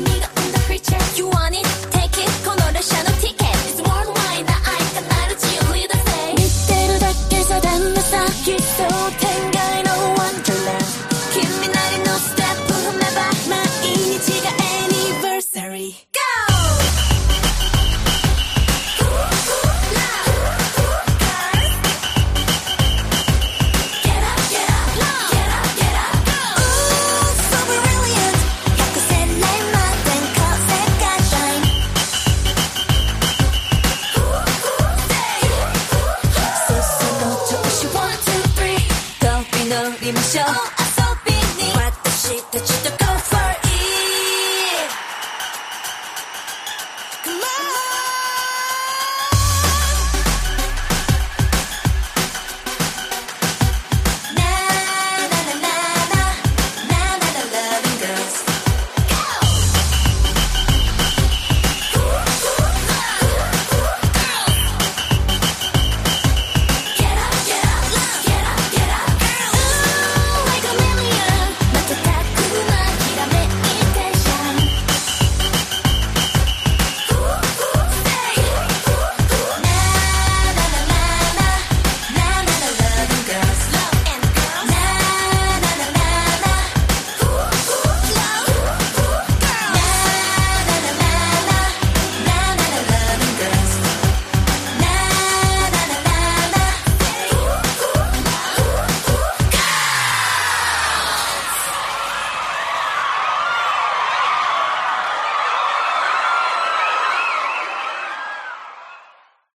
amiga, I'm the creature you wanted. give me show. Oh, so beneath. What the shit that you took?